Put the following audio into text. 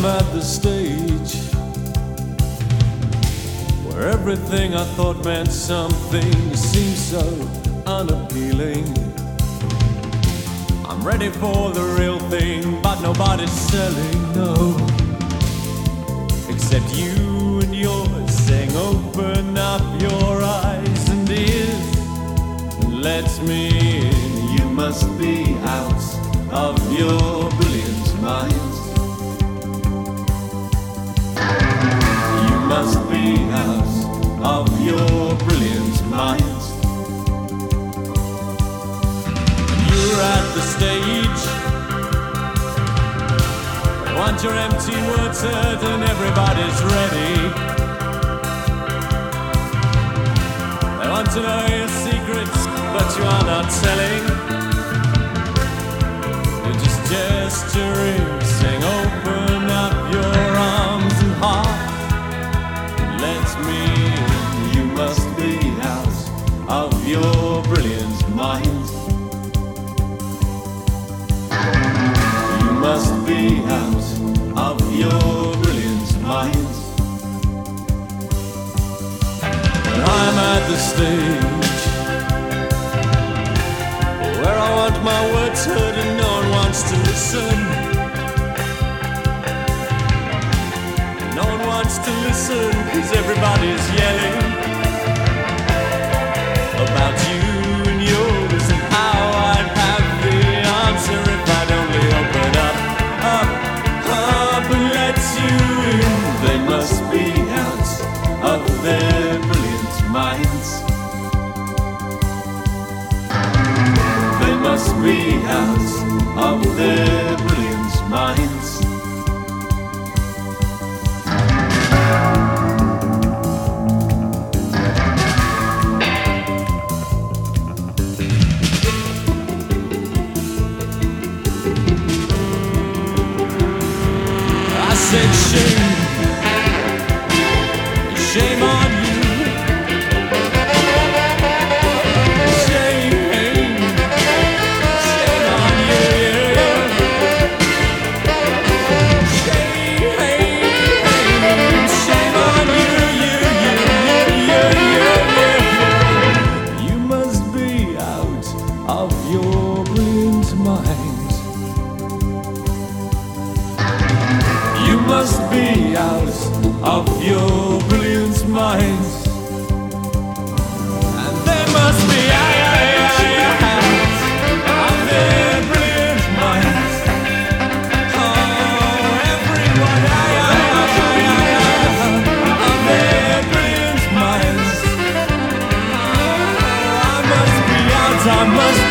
the stage where everything I thought meant something seems so unappealing. I'm ready for the real thing, but nobody's selling, no. Except you and yours saying, Open up your eyes and ears and let me in. You must be out of your brilliant mind. Out of your brilliant mind. You're at the stage. Want your empty words heard and everybody's ready. Brilliant mind. You must be out of your brilliant mind. And I'm at the stage where I want my words heard and no one wants to listen. No one wants to listen because everybody's yelling minds. They must be out be out of your brilliant mind. And they must be out of their brilliant minds. Oh, everyone out of their brilliant minds. I must be out, I must